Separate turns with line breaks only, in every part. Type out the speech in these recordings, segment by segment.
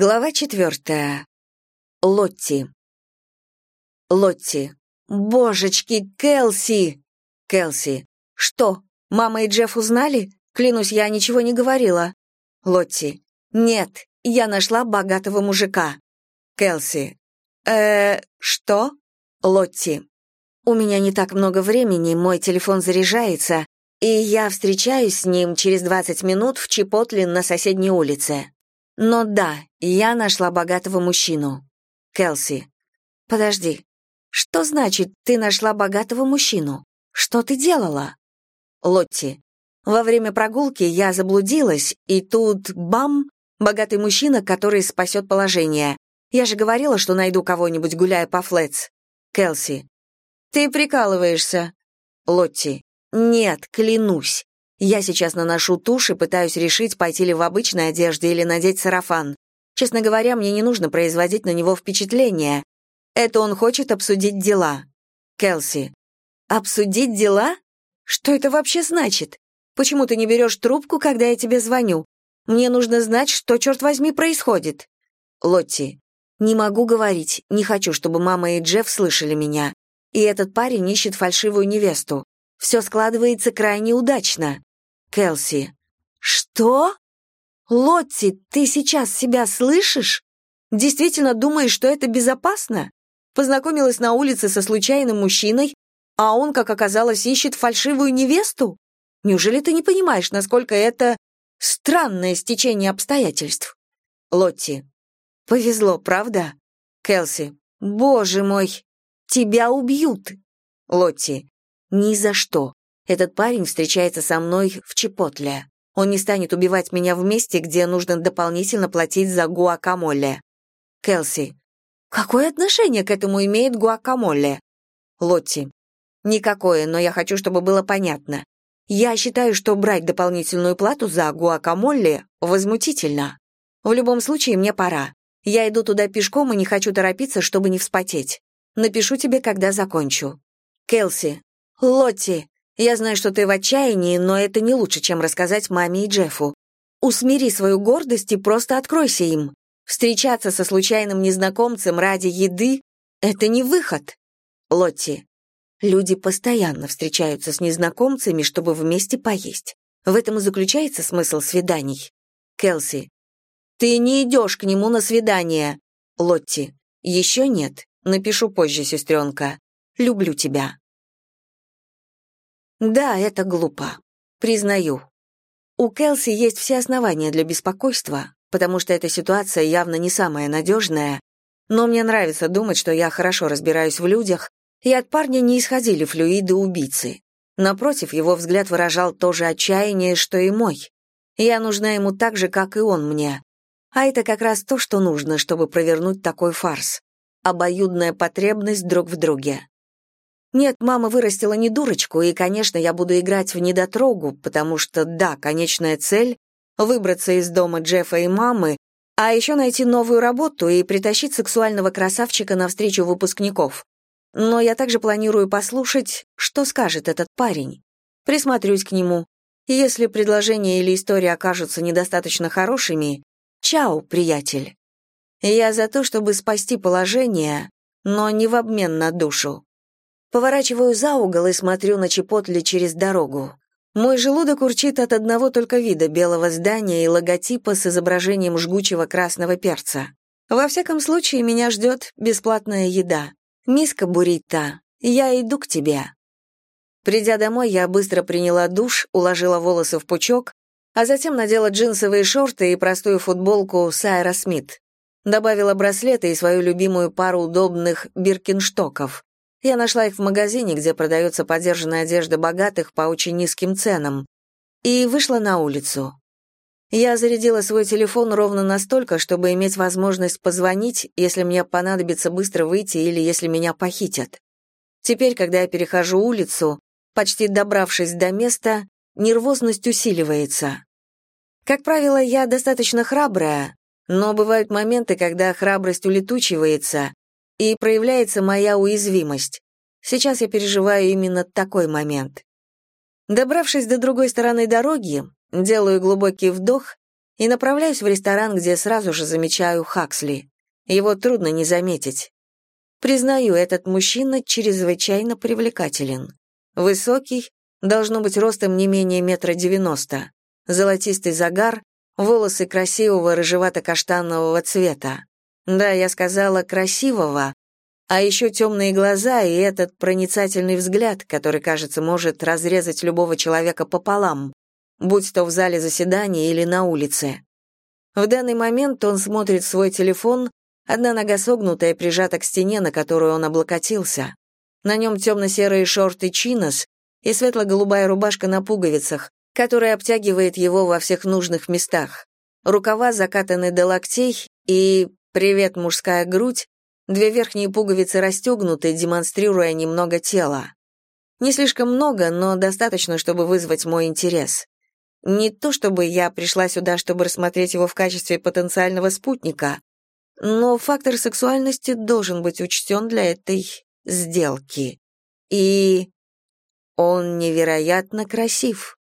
Глава четвертая. Лотти. Лотти. Божечки, Келси! Келси. Что, мама и Джефф узнали? Клянусь, я ничего не говорила. Лотти. Нет, я нашла богатого мужика. Келси. Э, что? Лотти. У меня не так много времени, мой телефон заряжается, и я встречаюсь с ним через 20 минут в Чипотлин на соседней улице. Но да, я нашла богатого мужчину. Келси. Подожди. Что значит, ты нашла богатого мужчину? Что ты делала? Лотти. Во время прогулки я заблудилась, и тут бам, богатый мужчина, который спасет положение. Я же говорила, что найду кого-нибудь, гуляя по Флетс. Келси. Ты прикалываешься. Лотти. Нет, клянусь. Я сейчас наношу тушь и пытаюсь решить, пойти ли в обычной одежде или надеть сарафан. Честно говоря, мне не нужно производить на него впечатление. Это он хочет обсудить дела. Келси. Обсудить дела? Что это вообще значит? Почему ты не берешь трубку, когда я тебе звоню? Мне нужно знать, что, черт возьми, происходит. Лотти. Не могу говорить, не хочу, чтобы мама и Джефф слышали меня. И этот парень ищет фальшивую невесту. Все складывается крайне удачно. Келси. «Что? Лотти, ты сейчас себя слышишь? Действительно думаешь, что это безопасно? Познакомилась на улице со случайным мужчиной, а он, как оказалось, ищет фальшивую невесту? Неужели ты не понимаешь, насколько это странное стечение обстоятельств? Лотти. Повезло, правда? Келси. Боже мой, тебя убьют. Лотти. Ни за что. Этот парень встречается со мной в Чепотле. Он не станет убивать меня в месте, где нужно дополнительно платить за гуакамоле. Келси. Какое отношение к этому имеет гуакамоле? Лотти. Никакое, но я хочу, чтобы было понятно. Я считаю, что брать дополнительную плату за гуакамоле возмутительно. В любом случае, мне пора. Я иду туда пешком и не хочу торопиться, чтобы не вспотеть. Напишу тебе, когда закончу. Келси. Лотти. Я знаю, что ты в отчаянии, но это не лучше, чем рассказать маме и Джеффу. Усмири свою гордость и просто откройся им. Встречаться со случайным незнакомцем ради еды — это не выход. Лотти. Люди постоянно встречаются с незнакомцами, чтобы вместе поесть. В этом и заключается смысл свиданий. Келси. Ты не идешь к нему на свидание. Лотти. Еще нет. Напишу позже, сестренка. Люблю тебя. Да, это глупо. Признаю. У Келси есть все основания для беспокойства, потому что эта ситуация явно не самая надежная, но мне нравится думать, что я хорошо разбираюсь в людях, и от парня не исходили флюиды убийцы. Напротив, его взгляд выражал то же отчаяние, что и мой. Я нужна ему так же, как и он мне. А это как раз то, что нужно, чтобы провернуть такой фарс. Обоюдная потребность друг в друге. Нет, мама вырастила не дурочку, и, конечно, я буду играть в недотрогу, потому что, да, конечная цель — выбраться из дома Джеффа и мамы, а еще найти новую работу и притащить сексуального красавчика на встречу выпускников. Но я также планирую послушать, что скажет этот парень. Присмотрюсь к нему. Если предложение или история окажутся недостаточно хорошими, чао, приятель. Я за то, чтобы спасти положение, но не в обмен на душу. Поворачиваю за угол и смотрю на Чепотли через дорогу. Мой желудок урчит от одного только вида белого здания и логотипа с изображением жгучего красного перца. Во всяком случае, меня ждет бесплатная еда. Миска буррито. Я иду к тебе. Придя домой, я быстро приняла душ, уложила волосы в пучок, а затем надела джинсовые шорты и простую футболку Сайра Смит. Добавила браслеты и свою любимую пару удобных биркинштоков. Я нашла их в магазине, где продается подержанная одежда богатых по очень низким ценам, и вышла на улицу. Я зарядила свой телефон ровно настолько, чтобы иметь возможность позвонить, если мне понадобится быстро выйти или если меня похитят. Теперь, когда я перехожу улицу, почти добравшись до места, нервозность усиливается. Как правило, я достаточно храбрая, но бывают моменты, когда храбрость улетучивается, и проявляется моя уязвимость. Сейчас я переживаю именно такой момент. Добравшись до другой стороны дороги, делаю глубокий вдох и направляюсь в ресторан, где сразу же замечаю Хаксли. Его трудно не заметить. Признаю, этот мужчина чрезвычайно привлекателен. Высокий, должно быть ростом не менее метра девяносто, золотистый загар, волосы красивого рыжевато-каштанового цвета. Да, я сказала «красивого», а еще темные глаза и этот проницательный взгляд, который, кажется, может разрезать любого человека пополам, будь то в зале заседания или на улице. В данный момент он смотрит свой телефон, одна нога согнутая прижата к стене, на которую он облокотился. На нем темно-серые шорты чинос и светло-голубая рубашка на пуговицах, которая обтягивает его во всех нужных местах. Рукава закатаны до локтей и «Привет, мужская грудь» Две верхние пуговицы расстегнуты, демонстрируя немного тела. Не слишком много, но достаточно, чтобы вызвать мой интерес. Не то чтобы я пришла сюда, чтобы рассмотреть его в качестве потенциального спутника, но фактор сексуальности должен быть учтен для этой сделки. И он невероятно красив.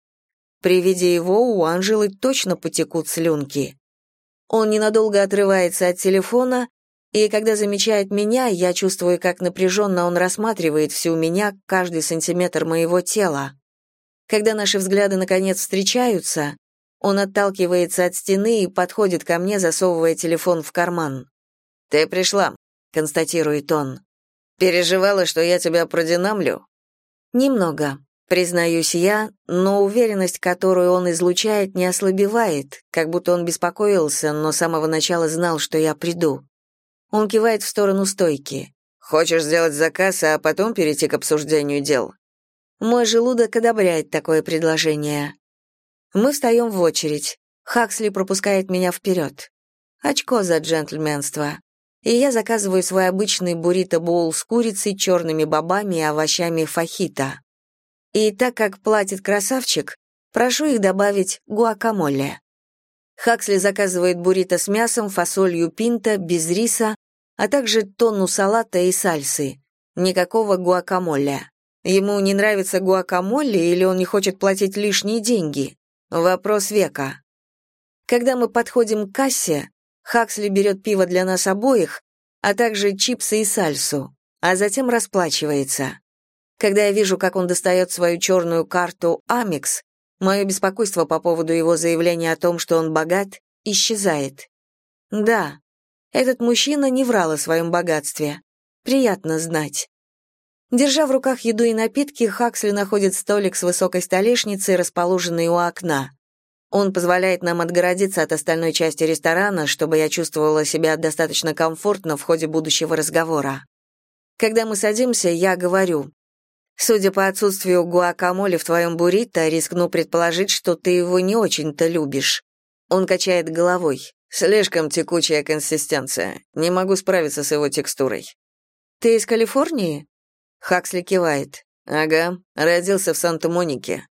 При виде его у Анжелы точно потекут слюнки. Он ненадолго отрывается от телефона и когда замечает меня, я чувствую, как напряженно он рассматривает всю меня, каждый сантиметр моего тела. Когда наши взгляды наконец встречаются, он отталкивается от стены и подходит ко мне, засовывая телефон в карман. «Ты пришла», — констатирует он. «Переживала, что я тебя продинамлю?» «Немного», признаюсь я, но уверенность, которую он излучает, не ослабевает, как будто он беспокоился, но с самого начала знал, что я приду. Он кивает в сторону стойки. «Хочешь сделать заказ, а потом перейти к обсуждению дел?» Мой желудок одобряет такое предложение. Мы встаем в очередь. Хаксли пропускает меня вперед. Очко за джентльменство. И я заказываю свой обычный буррито-боул с курицей, черными бобами и овощами фахита. И так как платит красавчик, прошу их добавить гуакамоле. Хаксли заказывает буррито с мясом, фасолью пинта, без риса, а также тонну салата и сальсы. Никакого гуакамоле. Ему не нравится гуакамоле или он не хочет платить лишние деньги? Вопрос века. Когда мы подходим к кассе, Хаксли берет пиво для нас обоих, а также чипсы и сальсу, а затем расплачивается. Когда я вижу, как он достает свою черную карту Амикс, мое беспокойство по поводу его заявления о том, что он богат, исчезает. Да, этот мужчина не врал о своем богатстве. Приятно знать. Держа в руках еду и напитки, Хаксли находит столик с высокой столешницей, расположенный у окна. Он позволяет нам отгородиться от остальной части ресторана, чтобы я чувствовала себя достаточно комфортно в ходе будущего разговора. Когда мы садимся, я говорю, «Судя по отсутствию гуакамоле в твоем буррито, рискну предположить, что ты его не очень-то любишь». Он качает головой. Слишком текучая консистенция. Не могу справиться с его текстурой. Ты из Калифорнии? Хаксли кивает. Ага, родился в Санта-Монике.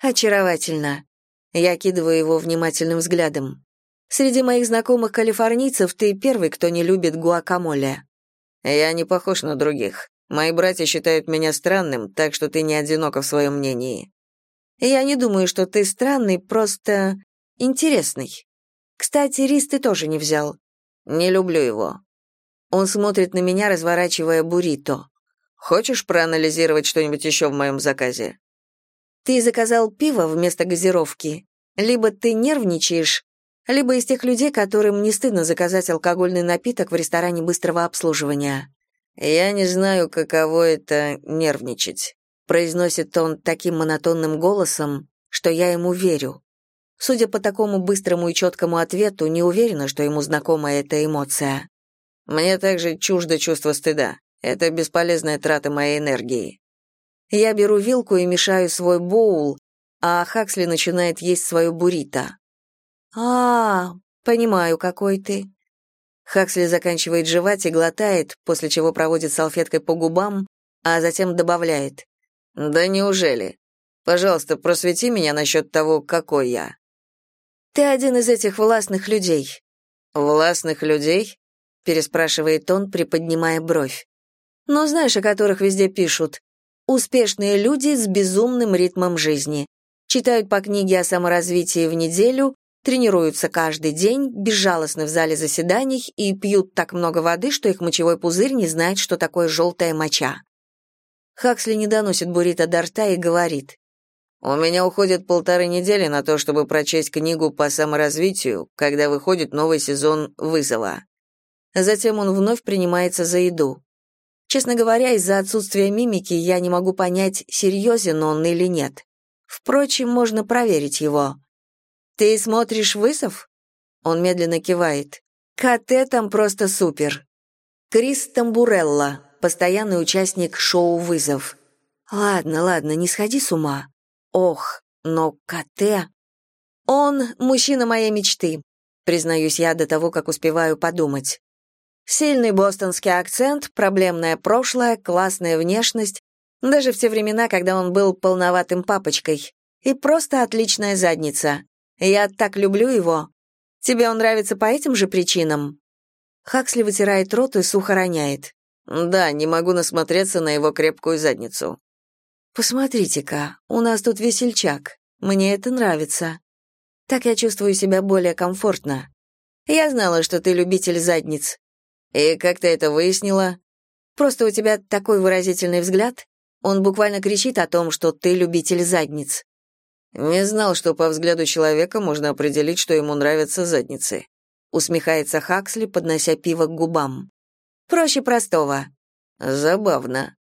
Очаровательно. Я кидываю его внимательным взглядом. Среди моих знакомых калифорнийцев ты первый, кто не любит гуакамоле. Я не похож на других. Мои братья считают меня странным, так что ты не одинока в своем мнении. Я не думаю, что ты странный, просто интересный. Кстати, рис ты тоже не взял. Не люблю его. Он смотрит на меня, разворачивая буррито. Хочешь проанализировать что-нибудь еще в моем заказе? Ты заказал пиво вместо газировки. Либо ты нервничаешь, либо из тех людей, которым не стыдно заказать алкогольный напиток в ресторане быстрого обслуживания. Я не знаю, каково это нервничать, произносит он таким монотонным голосом, что я ему верю. Судя по такому быстрому и четкому ответу, не уверена, что ему знакома эта эмоция. Мне также чуждо чувство стыда. Это бесполезная трата моей энергии. Я беру вилку и мешаю свой боул, а Хаксли начинает есть свою буррито. А, понимаю, какой ты. Хаксли заканчивает жевать и глотает, после чего проводит салфеткой по губам, а затем добавляет. «Да неужели? Пожалуйста, просвети меня насчет того, какой я». Ты один из этих властных людей. Властных людей? переспрашивает он, приподнимая бровь. Но знаешь, о которых везде пишут. Успешные люди с безумным ритмом жизни. Читают по книге о саморазвитии в неделю, тренируются каждый день, безжалостны в зале заседаний и пьют так много воды, что их мочевой пузырь не знает, что такое желтая моча. Хаксли не доносит Бурита до рта и говорит. «У меня уходит полторы недели на то, чтобы прочесть книгу по саморазвитию, когда выходит новый сезон «Вызова». Затем он вновь принимается за еду. Честно говоря, из-за отсутствия мимики я не могу понять, серьезен он или нет. Впрочем, можно проверить его. «Ты смотришь вызов?» Он медленно кивает. «КТ там просто супер». Крис Тамбурелла, постоянный участник шоу «Вызов». «Ладно, ладно, не сходи с ума. Ох, но КТ...» «Он — мужчина моей мечты», признаюсь я до того, как успеваю подумать. Сильный бостонский акцент, проблемное прошлое, классная внешность, даже в те времена, когда он был полноватым папочкой. И просто отличная задница. Я так люблю его. Тебе он нравится по этим же причинам?» Хаксли вытирает рот и сухо роняет. Да, не могу насмотреться на его крепкую задницу. Посмотрите-ка, у нас тут весельчак. Мне это нравится. Так я чувствую себя более комфортно. Я знала, что ты любитель задниц. И как ты это выяснила? Просто у тебя такой выразительный взгляд. Он буквально кричит о том, что ты любитель задниц. Не знал, что по взгляду человека можно определить, что ему нравятся задницы. Усмехается Хаксли, поднося пиво к губам. Проще простого. Забавно.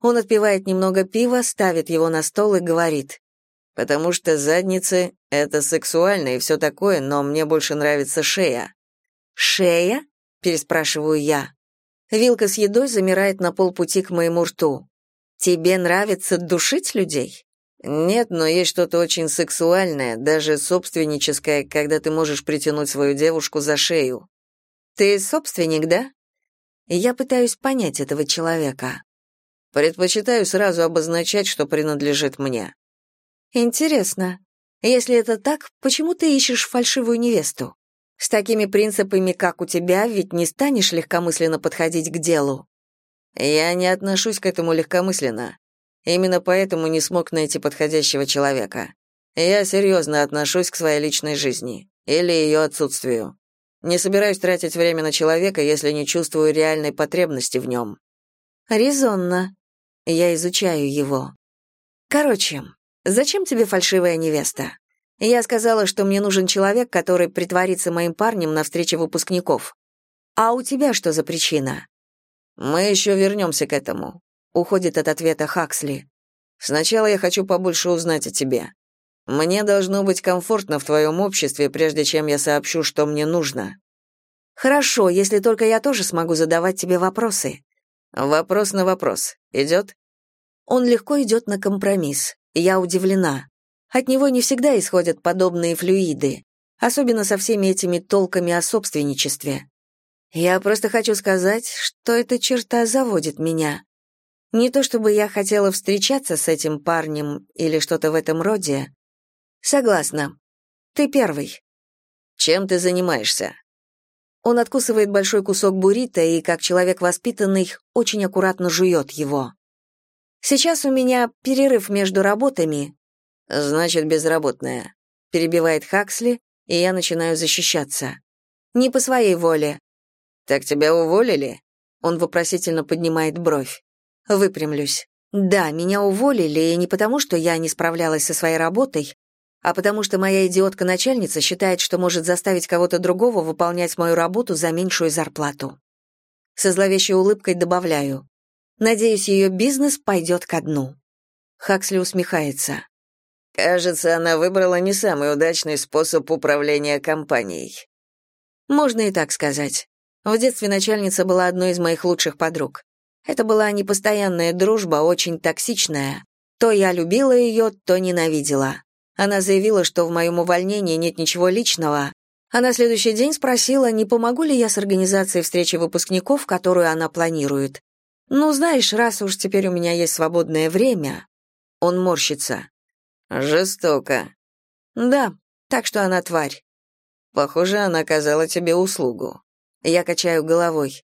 Он отпивает немного пива, ставит его на стол и говорит. «Потому что задницы — это сексуально и все такое, но мне больше нравится шея». «Шея?» — переспрашиваю я. Вилка с едой замирает на полпути к моему рту. «Тебе нравится душить людей?» «Нет, но есть что-то очень сексуальное, даже собственническое, когда ты можешь притянуть свою девушку за шею». «Ты собственник, да?» Я пытаюсь понять этого человека. Предпочитаю сразу обозначать, что принадлежит мне. Интересно. Если это так, почему ты ищешь фальшивую невесту? С такими принципами, как у тебя, ведь не станешь легкомысленно подходить к делу. Я не отношусь к этому легкомысленно. Именно поэтому не смог найти подходящего человека. Я серьезно отношусь к своей личной жизни или ее отсутствию. Не собираюсь тратить время на человека, если не чувствую реальной потребности в нем. Резонно. Я изучаю его. Короче, зачем тебе фальшивая невеста? Я сказала, что мне нужен человек, который притворится моим парнем на встрече выпускников. А у тебя что за причина? Мы еще вернемся к этому. Уходит от ответа Хаксли. Сначала я хочу побольше узнать о тебе. Мне должно быть комфортно в твоем обществе, прежде чем я сообщу, что мне нужно. Хорошо, если только я тоже смогу задавать тебе вопросы. Вопрос на вопрос. Идет? Он легко идет на компромисс. Я удивлена. От него не всегда исходят подобные флюиды, особенно со всеми этими толками о собственничестве. Я просто хочу сказать, что эта черта заводит меня. Не то чтобы я хотела встречаться с этим парнем или что-то в этом роде, Согласна. Ты первый. Чем ты занимаешься? Он откусывает большой кусок буррито и, как человек воспитанный, очень аккуратно жует его. Сейчас у меня перерыв между работами. Значит, безработная. Перебивает Хаксли, и я начинаю защищаться. Не по своей воле. Так тебя уволили? Он вопросительно поднимает бровь. Выпрямлюсь. Да, меня уволили, и не потому, что я не справлялась со своей работой, а потому что моя идиотка-начальница считает, что может заставить кого-то другого выполнять мою работу за меньшую зарплату. Со зловещей улыбкой добавляю. Надеюсь, ее бизнес пойдет ко дну. Хаксли усмехается. Кажется, она выбрала не самый удачный способ управления компанией. Можно и так сказать. В детстве начальница была одной из моих лучших подруг. Это была непостоянная дружба, очень токсичная. То я любила ее, то ненавидела. Она заявила, что в моем увольнении нет ничего личного, а на следующий день спросила, не помогу ли я с организацией встречи выпускников, которую она планирует. «Ну, знаешь, раз уж теперь у меня есть свободное время...» Он морщится. «Жестоко». «Да, так что она тварь». «Похоже, она оказала тебе услугу». Я качаю головой.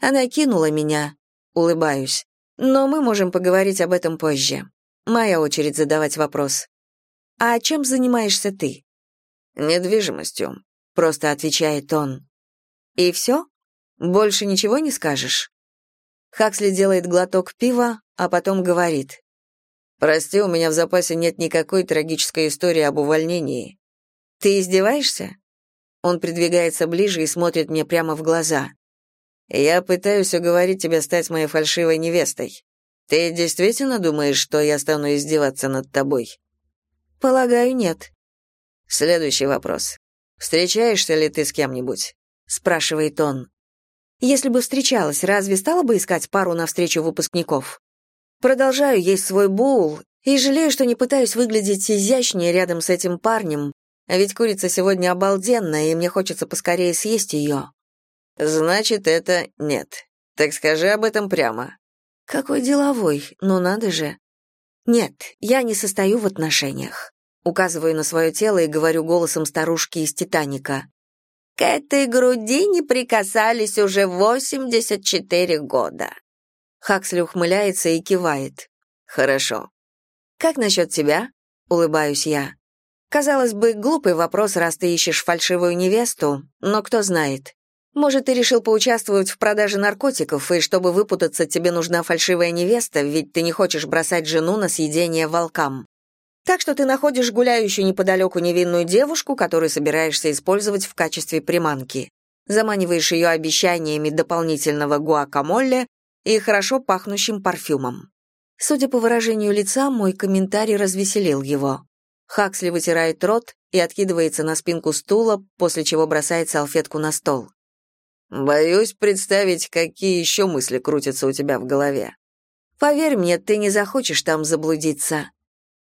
Она кинула меня. Улыбаюсь. Но мы можем поговорить об этом позже. Моя очередь задавать вопрос. «А чем занимаешься ты?»
Недвижимостью,
просто отвечает он. И все? Больше ничего не скажешь? Хаксли делает глоток пива, а потом говорит.
«Прости, у меня в запасе нет никакой трагической истории об увольнении».
«Ты издеваешься?» Он придвигается ближе и смотрит мне прямо в глаза.
«Я пытаюсь уговорить тебя стать моей фальшивой невестой. Ты действительно думаешь, что я стану издеваться над тобой?»
«Полагаю, нет».
Следующий вопрос. «Встречаешься ли ты с кем-нибудь?»
— спрашивает он. «Если бы встречалась, разве стала бы искать пару на встречу выпускников?» Продолжаю есть свой боул и жалею, что не пытаюсь выглядеть изящнее рядом с этим парнем, а ведь курица сегодня обалденная, и мне хочется поскорее съесть ее.
Значит, это нет. Так скажи об этом прямо.
Какой деловой, ну надо же. Нет, я не состою в отношениях. Указываю на свое тело и говорю голосом старушки из «Титаника». К этой груди не прикасались уже 84 года. Хаксли ухмыляется и кивает.
«Хорошо».
«Как насчет тебя?» — улыбаюсь я. Казалось бы, глупый вопрос, раз ты ищешь фальшивую невесту, но кто знает. Может, ты решил поучаствовать в продаже наркотиков, и чтобы выпутаться, тебе нужна фальшивая невеста, ведь ты не хочешь бросать жену на съедение волкам. Так что ты находишь гуляющую неподалеку невинную девушку, которую собираешься использовать в качестве приманки. Заманиваешь ее обещаниями дополнительного гуакамоле и хорошо пахнущим парфюмом. Судя по выражению лица, мой комментарий развеселил его. Хаксли вытирает рот и откидывается на спинку стула, после чего бросает салфетку на стол.
«Боюсь представить, какие еще мысли крутятся у тебя в голове».
«Поверь мне, ты не захочешь там заблудиться».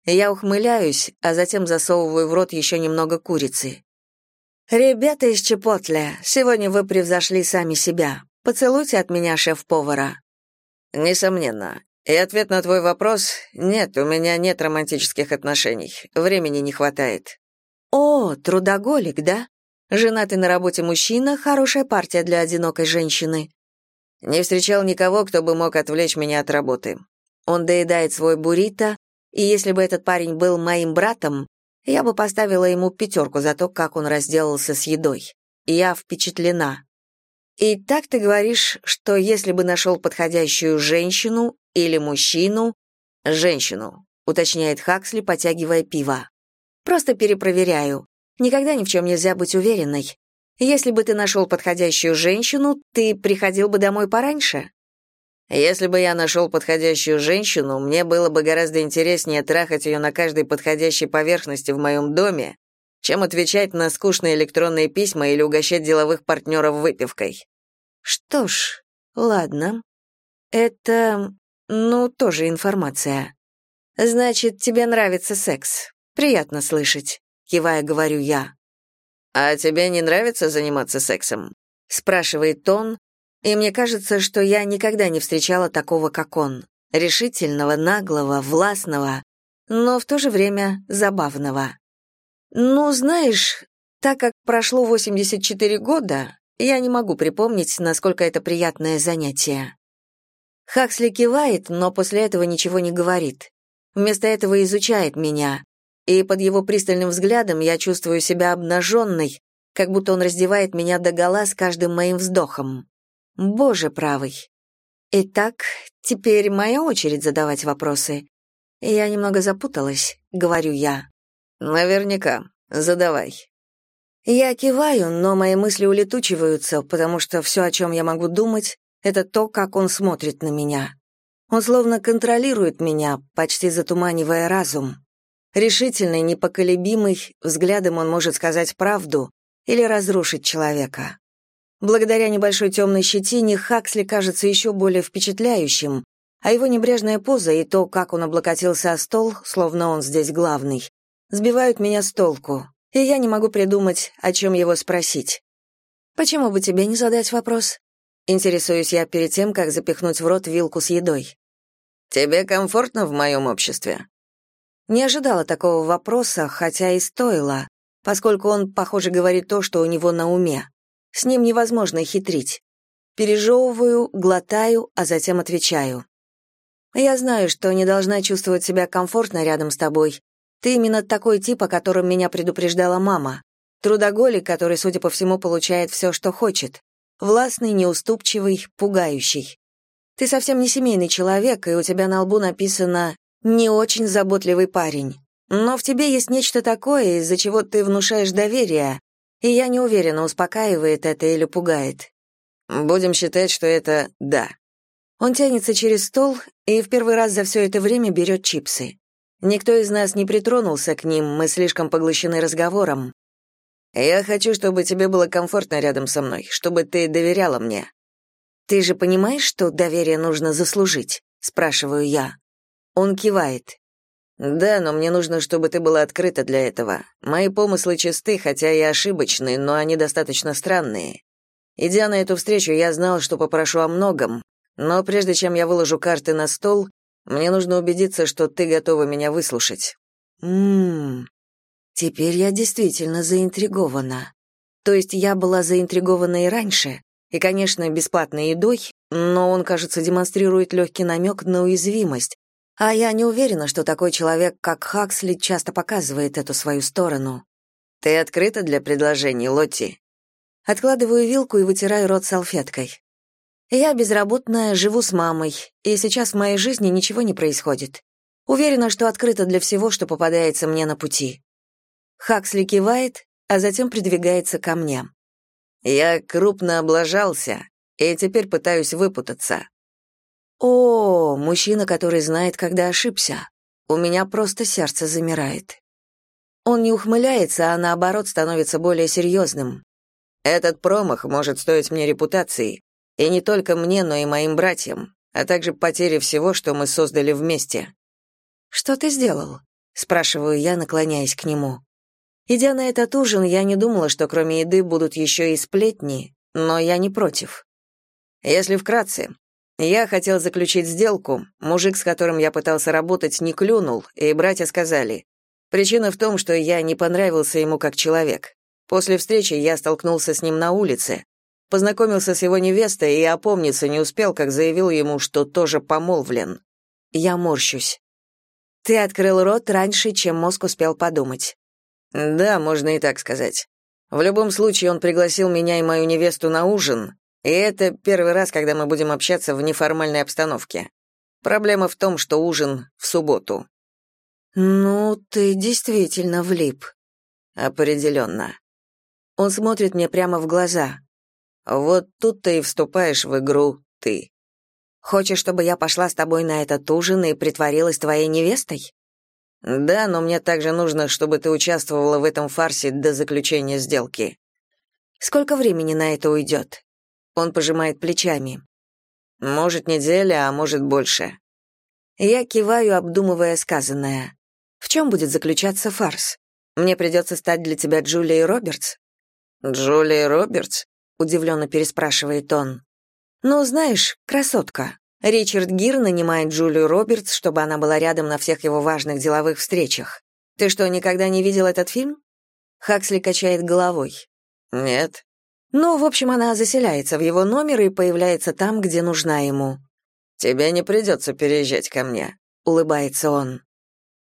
Я ухмыляюсь, а затем засовываю в рот еще немного курицы. «Ребята из Чепотля, сегодня вы превзошли сами себя. Поцелуйте от меня шеф-повара».
Несомненно. И ответ на твой вопрос — нет, у меня нет романтических отношений. Времени не хватает.
О, трудоголик, да? Женатый на работе мужчина — хорошая партия для одинокой женщины.
Не встречал никого, кто бы мог отвлечь меня от работы.
Он доедает свой буррито, и если бы этот парень был моим братом, я бы поставила ему пятерку за то, как он разделался с едой. Я впечатлена. И так ты говоришь, что если бы нашел подходящую женщину или мужчину... Женщину, уточняет Хаксли, потягивая пиво. Просто перепроверяю. Никогда ни в чем нельзя быть уверенной. Если бы ты нашел подходящую женщину, ты приходил бы домой пораньше?
Если бы я нашел подходящую женщину, мне было бы гораздо интереснее трахать ее на каждой подходящей поверхности в моем доме, чем отвечать на скучные электронные письма или угощать деловых партнеров выпивкой.
Что ж, ладно. Это, ну, тоже информация. Значит, тебе нравится секс. Приятно слышать, кивая, говорю я.
А тебе не нравится заниматься сексом?
спрашивает он, и мне кажется, что я никогда не встречала такого, как он. Решительного, наглого, властного, но в то же время забавного. Ну, знаешь, так как прошло 84 года, я не могу припомнить, насколько это приятное занятие. Хаксли кивает, но после этого ничего не говорит. Вместо этого изучает меня, и под его пристальным взглядом я чувствую себя обнаженной, как будто он раздевает меня догола с каждым моим вздохом. Боже правый. Итак, теперь моя очередь задавать вопросы. Я немного запуталась, говорю я.
Наверняка. Задавай.
Я киваю, но мои мысли улетучиваются, потому что все, о чем я могу думать, это то, как он смотрит на меня. Он словно контролирует меня, почти затуманивая разум. Решительный, непоколебимый, взглядом он может сказать правду или разрушить человека. Благодаря небольшой темной щетине Хаксли кажется еще более впечатляющим, а его небрежная поза и то, как он облокотился о стол, словно он здесь главный, сбивают меня с толку, и я не могу придумать, о чем его спросить. «Почему бы тебе не задать вопрос?» Интересуюсь я перед тем, как запихнуть в рот вилку с едой.
«Тебе комфортно в моем обществе?»
Не ожидала такого вопроса, хотя и стоило, поскольку он, похоже, говорит то, что у него на уме. С ним невозможно хитрить. Пережевываю, глотаю, а затем отвечаю. «Я знаю, что не должна чувствовать себя комфортно рядом с тобой, ты именно такой тип, о котором меня предупреждала мама. Трудоголик, который, судя по всему, получает все, что хочет. Властный, неуступчивый, пугающий. Ты совсем не семейный человек, и у тебя на лбу написано «не очень заботливый парень». Но в тебе есть нечто такое, из-за чего ты внушаешь доверие, и я не уверена, успокаивает это или пугает.
Будем считать, что это «да».
Он тянется через стол и в первый раз за все это время берет чипсы. Никто из нас не притронулся к ним, мы слишком поглощены разговором.
Я хочу, чтобы тебе было комфортно рядом со мной, чтобы ты доверяла мне.
Ты же понимаешь, что доверие нужно заслужить? спрашиваю я. Он кивает.
Да, но мне нужно, чтобы ты была открыта для этого. Мои помыслы чисты, хотя и ошибочны, но они достаточно странные. Идя на эту встречу, я знал, что попрошу о многом, но прежде чем я выложу карты на стол, мне нужно убедиться, что ты готова меня выслушать.
Мм. Теперь я действительно заинтригована. То есть я была заинтригована и раньше, и, конечно, бесплатной едой, но он, кажется, демонстрирует легкий намек на уязвимость, а я не уверена, что такой человек, как Хаксли, часто показывает эту свою сторону.
Ты открыта для предложений, Лотти?
Откладываю вилку и вытираю рот салфеткой. Я безработная, живу с мамой, и сейчас в моей жизни ничего не происходит. Уверена, что открыта для всего, что попадается мне на пути. Хаксли кивает, а затем придвигается ко мне.
Я крупно облажался, и теперь пытаюсь выпутаться.
О, мужчина, который знает, когда ошибся. У меня просто сердце замирает. Он не ухмыляется, а наоборот становится более серьезным.
Этот промах может стоить мне репутации, и не только мне, но и моим братьям, а также потери всего, что мы создали вместе.
Что ты сделал? спрашиваю я, наклоняясь к нему. Идя на этот ужин, я не думала, что кроме еды будут еще и сплетни, но я не против.
Если вкратце, я хотел заключить сделку, мужик, с которым я пытался работать, не клюнул, и братья сказали, причина в том, что я не понравился ему как человек. После встречи я столкнулся с ним на улице, познакомился с его невестой и опомниться не успел, как заявил ему, что тоже помолвлен.
Я морщусь. Ты открыл рот раньше, чем мозг успел подумать.
Да, можно и так сказать. В любом случае он пригласил меня и мою невесту на ужин, и это первый раз, когда мы будем общаться в неформальной обстановке. Проблема в том, что ужин в субботу.
Ну, ты действительно влип.
Определенно.
Он смотрит мне прямо в глаза.
Вот тут ты и вступаешь в игру ты.
Хочешь, чтобы я пошла с тобой на этот ужин и притворилась твоей невестой?
Да, но мне также нужно, чтобы ты участвовала в этом фарсе до заключения сделки.
Сколько времени на это уйдет? Он пожимает плечами.
Может, неделя, а может, больше.
Я киваю, обдумывая сказанное. В чем будет заключаться фарс? Мне придется стать для тебя Джулией Робертс?
Джулией Робертс?
удивленно переспрашивает он. Ну, знаешь, красотка. Ричард Гир нанимает Джулию Робертс, чтобы она была рядом на всех его важных деловых встречах. Ты что, никогда не видел этот фильм? Хаксли качает головой.
Нет.
Ну, в общем, она заселяется в его номер и появляется там, где нужна ему.
«Тебе не придется переезжать ко мне», —
улыбается он.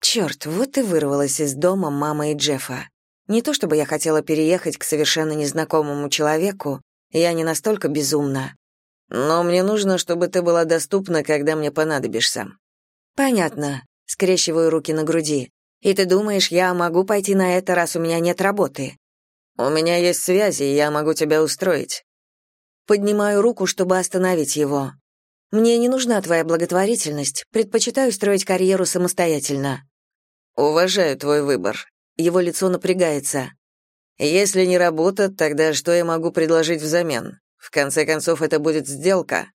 Черт, вот и вырвалась из дома мама и Джеффа. Не то чтобы я хотела переехать к совершенно незнакомому человеку, я не настолько безумна.
Но мне нужно, чтобы ты была доступна, когда мне понадобишься.
Понятно. Скрещиваю руки на груди. И ты думаешь, я могу пойти на это, раз у меня нет работы?
У меня есть связи, и я могу тебя устроить.
Поднимаю руку, чтобы остановить его. Мне не нужна твоя благотворительность. Предпочитаю строить карьеру самостоятельно.
Уважаю твой выбор.
Его лицо напрягается.
Если не работа, тогда что я могу предложить взамен? В конце концов, это будет сделка.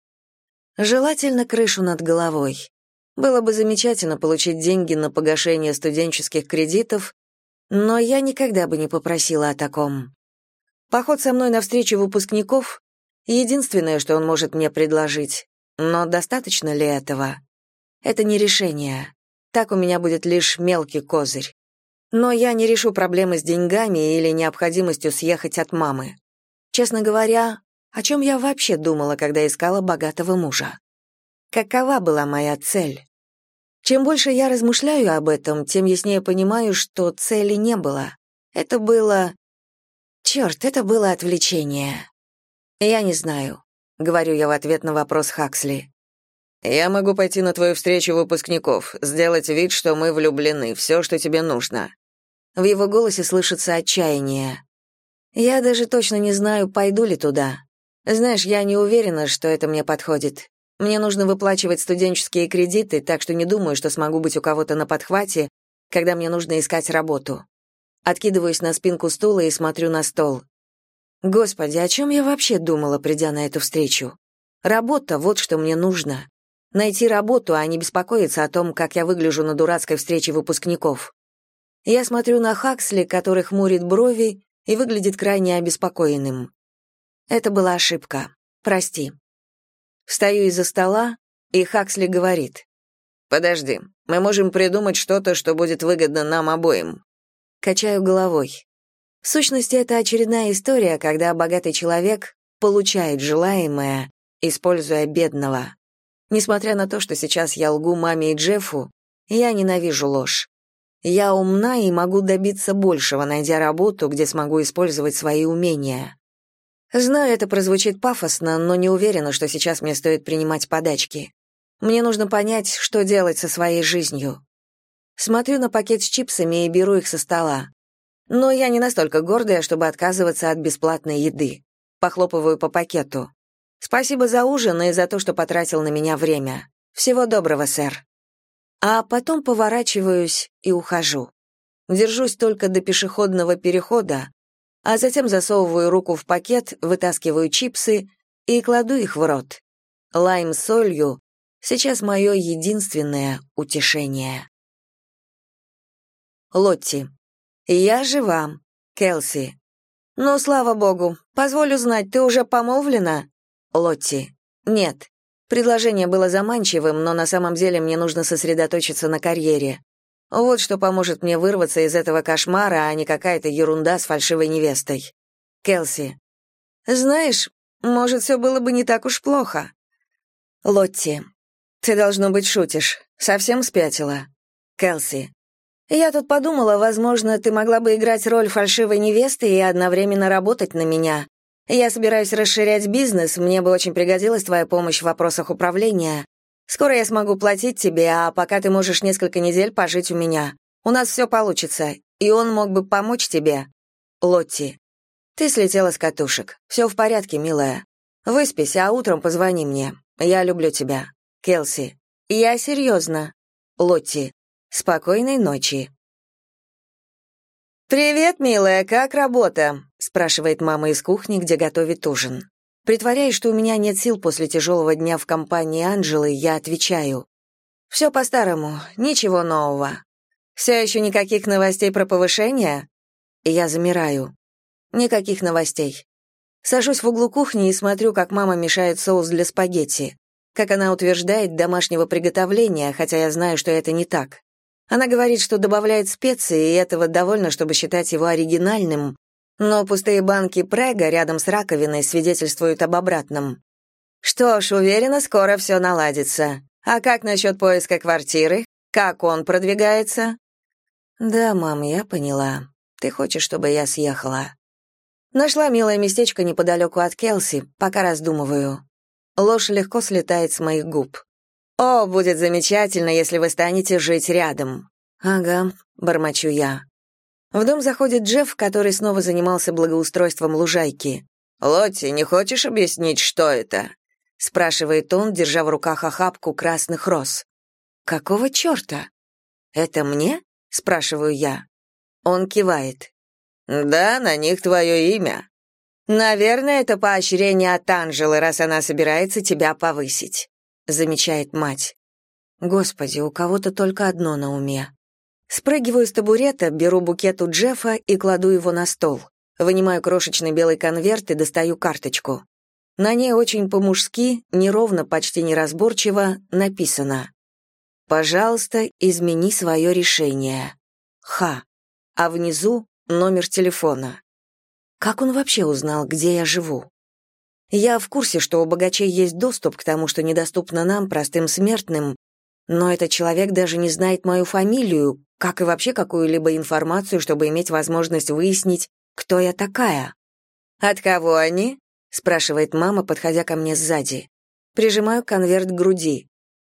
Желательно крышу над головой. Было бы замечательно получить деньги на погашение студенческих кредитов но я никогда бы не попросила о таком. Поход со мной на встречу выпускников — единственное, что он может мне предложить. Но достаточно ли этого? Это не решение. Так у меня будет лишь мелкий козырь. Но я не решу проблемы с деньгами или необходимостью съехать от мамы. Честно говоря, о чем я вообще думала, когда искала богатого мужа? Какова была моя цель? Чем больше я размышляю об этом, тем яснее понимаю, что цели не было. Это было Черт, это было отвлечение. Я не знаю, говорю я в ответ на вопрос Хаксли.
Я могу пойти на твою встречу выпускников, сделать вид, что мы влюблены, все, что тебе нужно.
В его голосе слышится отчаяние. Я даже точно не знаю, пойду ли туда. Знаешь, я не уверена, что это мне подходит. Мне нужно выплачивать студенческие кредиты, так что не думаю, что смогу быть у кого-то на подхвате, когда мне нужно искать работу. Откидываюсь на спинку стула и смотрю на стол. Господи, о чем я вообще думала, придя на эту встречу? Работа — вот что мне нужно. Найти работу, а не беспокоиться о том, как я выгляжу на дурацкой встрече выпускников. Я смотрю на Хаксли, который хмурит брови и выглядит крайне обеспокоенным. Это была ошибка. Прости. Встаю из-за стола, и Хаксли говорит.
«Подожди, мы можем придумать что-то, что будет выгодно нам обоим».
Качаю головой. В сущности, это очередная история, когда богатый человек получает желаемое, используя бедного. Несмотря на то, что сейчас я лгу маме и Джеффу, я ненавижу ложь. Я умна и могу добиться большего, найдя работу, где смогу использовать свои умения. Знаю, это прозвучит пафосно, но не уверена, что сейчас мне стоит принимать подачки. Мне нужно понять, что делать со своей жизнью. Смотрю на пакет с чипсами и беру их со стола. Но я не настолько гордая, чтобы отказываться от бесплатной еды. Похлопываю по пакету. Спасибо за ужин и за то, что потратил на меня время. Всего доброго, сэр а потом поворачиваюсь и ухожу. Держусь только до пешеходного перехода, а затем засовываю руку в пакет, вытаскиваю чипсы и кладу их в рот. Лайм с солью — сейчас мое единственное утешение. Лотти. Я жива. Келси. Ну, слава богу. Позволю знать, ты уже помолвлена? Лотти. Нет. Предложение было заманчивым, но на самом деле мне нужно сосредоточиться на карьере. Вот что поможет мне вырваться из этого кошмара, а не какая-то ерунда с фальшивой невестой. Келси. Знаешь, может, все было бы не так уж плохо. Лотти. Ты, должно быть, шутишь. Совсем спятила. Келси. Я тут подумала, возможно, ты могла бы играть роль фальшивой невесты и одновременно работать на меня. Я собираюсь расширять бизнес, мне бы очень пригодилась твоя помощь в вопросах управления. Скоро я смогу платить тебе, а пока ты можешь несколько недель пожить у меня. У нас все получится, и он мог бы помочь тебе. Лотти. Ты слетела с катушек. Все в порядке, милая. Выспись, а утром позвони мне. Я люблю тебя. Келси. Я серьезно. Лотти. Спокойной ночи. «Привет, милая, как работа?» — спрашивает мама из кухни, где готовит ужин. Притворяясь, что у меня нет сил после тяжелого дня в компании Анжелы, я отвечаю. «Все по-старому, ничего нового. Все еще никаких новостей про повышение?» Я замираю. Никаких новостей. Сажусь в углу кухни и смотрю, как мама мешает соус для спагетти. Как она утверждает, домашнего приготовления, хотя я знаю, что это не так. Она говорит, что добавляет специи, и этого довольно, чтобы считать его оригинальным, но пустые банки Прега рядом с раковиной свидетельствуют об обратном. Что ж, уверена, скоро все наладится. А как насчет поиска квартиры? Как он продвигается? Да, мам, я поняла. Ты хочешь, чтобы я съехала? Нашла милое местечко неподалеку от Келси, пока раздумываю. Ложь легко слетает с моих губ. «О, будет замечательно, если вы станете жить рядом». «Ага», — бормочу я. В дом заходит Джефф, который снова занимался благоустройством лужайки.
«Лотти, не хочешь объяснить, что это?»
— спрашивает он, держа в руках охапку красных роз. «Какого черта?» «Это мне?» — спрашиваю я. Он кивает.
«Да, на них твое имя».
«Наверное, это поощрение от Анжелы, раз она собирается тебя повысить» замечает мать. Господи, у кого-то только одно на уме. Спрыгиваю с табурета, беру букет у Джеффа и кладу его на стол. Вынимаю крошечный белый конверт и достаю карточку. На ней очень по-мужски, неровно, почти неразборчиво, написано «Пожалуйста, измени свое решение. Х». А внизу номер телефона. Как он вообще узнал, где я живу? Я в курсе, что у богачей есть доступ к тому, что недоступно нам, простым смертным, но этот человек даже не знает мою фамилию, как и вообще какую-либо информацию, чтобы иметь возможность выяснить, кто я такая. «От кого они?» — спрашивает мама, подходя ко мне сзади. Прижимаю конверт к груди.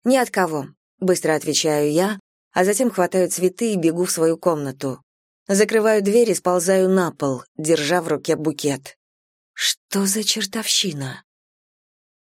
«Ни от кого», — быстро отвечаю я, а затем хватаю цветы и бегу в свою комнату. Закрываю дверь и сползаю на пол, держа в руке букет. Что за чертовщина?